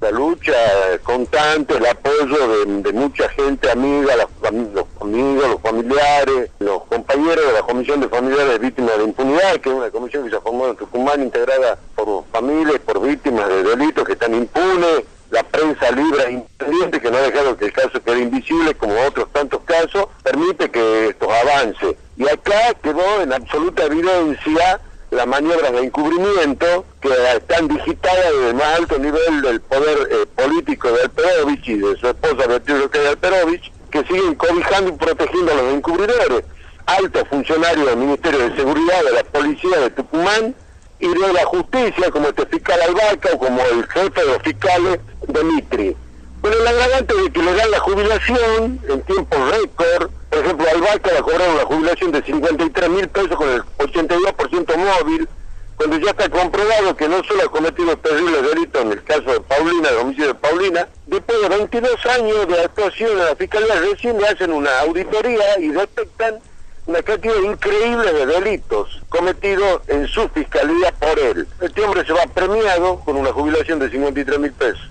La lucha constante, el apoyo de, mucha gente amiga, los amigos, los familiares, los compañeros de la Comisión de Familiares Víctimas de Impunidad, que es una comisión que se formó en Tucumán integrada por familias, por víctimas de delitos que están impunes, la prensa libre e independiente, que no ha dejado que el caso quede invisible, como otros tantos casos, permite que esto avance. Y acá quedó en absoluta evidencia las maniobras de encubrimiento que están digitadas desde el más alto nivel del poder eh, político de Alperovich y de su esposa Beatriz de Alperovich, que siguen cobijando y protegiendo a los encubridores. Altos funcionarios del Ministerio de Seguridad, de la Policía de Tucumán y de la Justicia, como este fiscal Albaca o como el jefe de los fiscales Dimitri. Pero el agravante de que le dan la jubilación en tiempo récord, por ejemplo, Albaca le cobraron una jubilación de 53 mil pesos con el 82% móvil, cuando ya está comprobado que no solo ha cometido terribles delitos en el caso de Paulina, el homicidio de Paulina, después de 22 años de actuación en la Fiscalía recién le hacen una auditoría y detectan una cantidad increíble de delitos cometidos en su fiscalía por él. Este hombre se va premiado con una jubilación de 53 mil pesos.